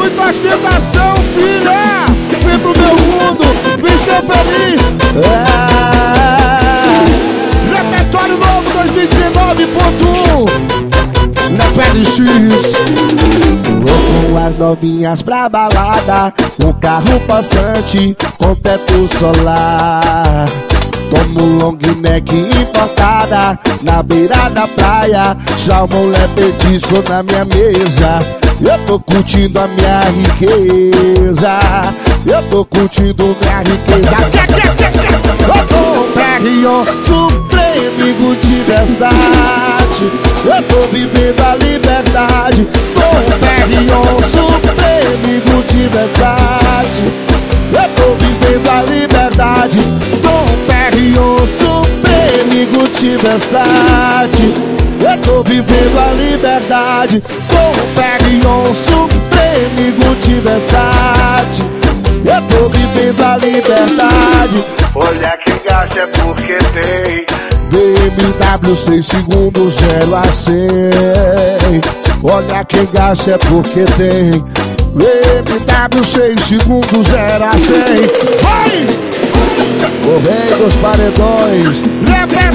muita ostentação, filha. Vem pro meu mundo, vem ser feliz. É. Repertório novo 2019.1 Na pele X. Vou com as novinhas pra balada Um carro passante com teto solar Tomo long neck importada Na beira da praia Já o mulher petisco na minha mesa Eu tô curtindo a minha riqueza. Eu tô curtindo minha riqueza. Eu tô um perrion supreme Gucci Versace Eu tô vivendo a liberdade. Tô um perrion supreme Gucci Versace Eu tô vivendo a liberdade. Tô um perrion supreme Gucci Versace Eu tô vivendo a liberdade. Tô um perrion supreme Gucci Versace Eu tô vivendo a liberdade. Olha quem gasta é porque tem. BMW 6 segundos 0 a 100 Olha quem gasta é porque tem. BMW 6 segundos 0 a 100 Vai! O rei dos paredões. Repertório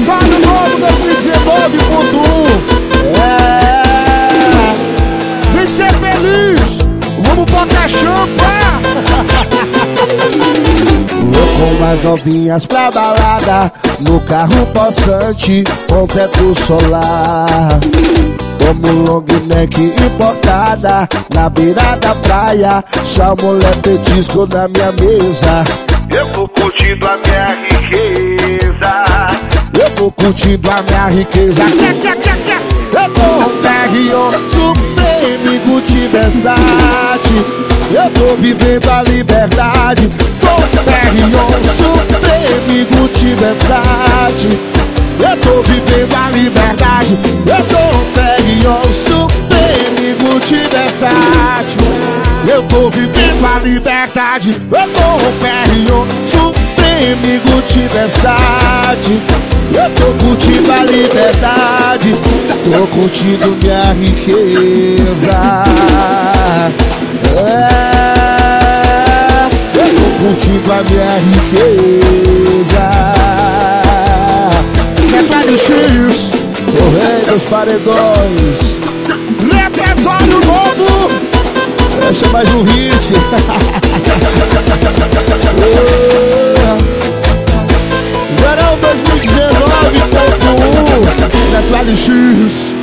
as novinhas pra balada No carro possante com teto solar. Como long neck importada Na beira da praia mulher petisco na minha mesa. Eu tô curtindo a minha riqueza. Eu tô curtindo a minha riqueza. Eu tô um carrinho Gucci Versace. Eu tô vivendo a liberdade Versace Eu tô vivendo a liberdade. Eu tô um supreme Gucci Versace Eu tô vivendo a liberdade. Eu tô um supreme Gucci Versace eu tô curtindo a liberdade, tô curtindo minha riqueza. É, eu tô curtindo a minha riqueza. Paredões, Repertório novo. esse é mais um hit. Verão 2019.1 Neto LX.